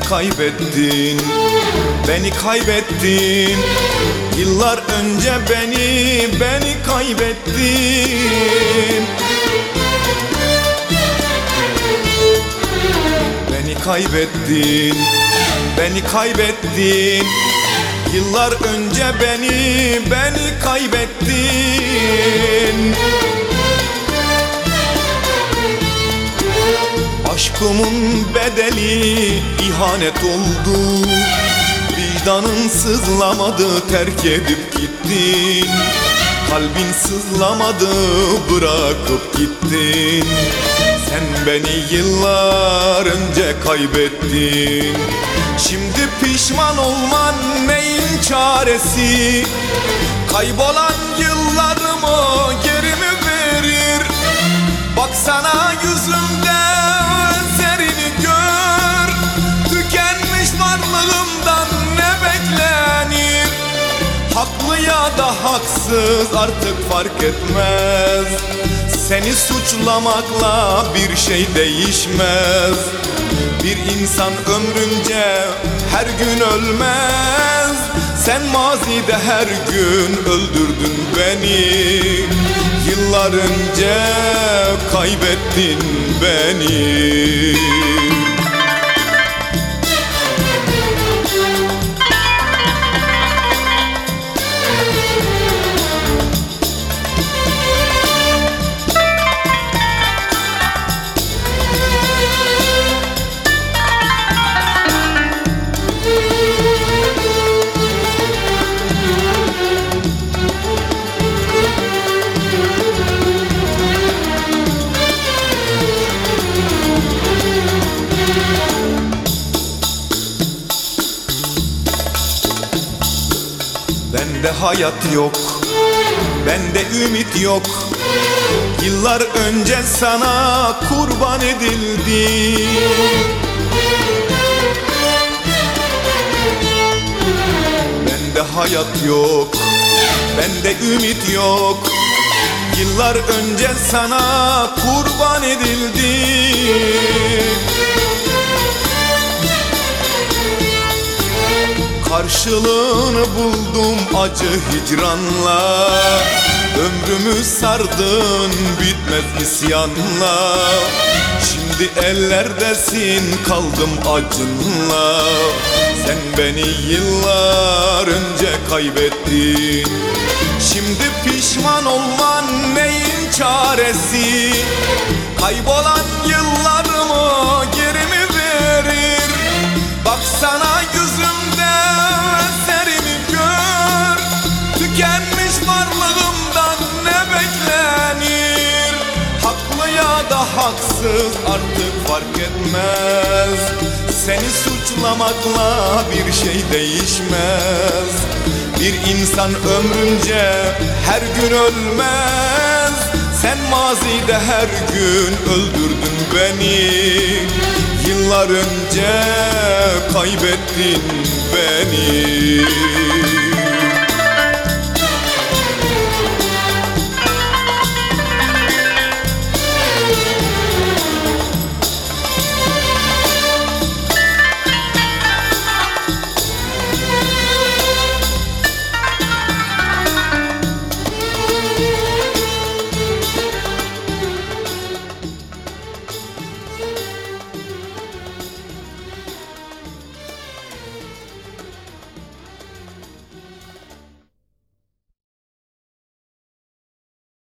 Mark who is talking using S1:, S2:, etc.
S1: kaybettin Beni kaybettin. Yıllar önce beni, beni kaybettin. Beni kaybettin, beni kaybettin. Yıllar önce beni, beni kaybettin Aşkımın bedeli ihanet oldu. Vicdanın sızlamadı terk edip gittin Kalbin sızlamadı bırakıp gittin. Sen beni yıllar önce kaybettin. Şimdi pişman olman neyin çaresi? Kaybolan yıllarımı varlığımdan ne beklenir? Haklı ya da haksız artık fark etmez. Seni suçlamakla bir şey değişmez. Bir insan ömrünce her gün ölmez. Sen mazide her gün öldürdün beni. Yıllar önce kaybettin beni Bende hayat yok Bende ümit yok. Yıllar önce sana kurban edildi. Bende hayat yok Bende ümit yok. Yıllar önce sana kurban edildi Karşılığını buldum acı hicranla. Ömrümü sardın bitmez isyanla Şimdi ellerdesin kaldım acınla. Sen beni yıllar önce kaybettin. Şimdi pişman olman neyin çaresi? Kaybolan yıllarımı haksız artık fark etmez. Seni suçlamakla bir şey değişmez. Bir insan ömrünce her gün ölmez. Sen mazide her gün öldürdün beni. Yıllar önce kaybettin beni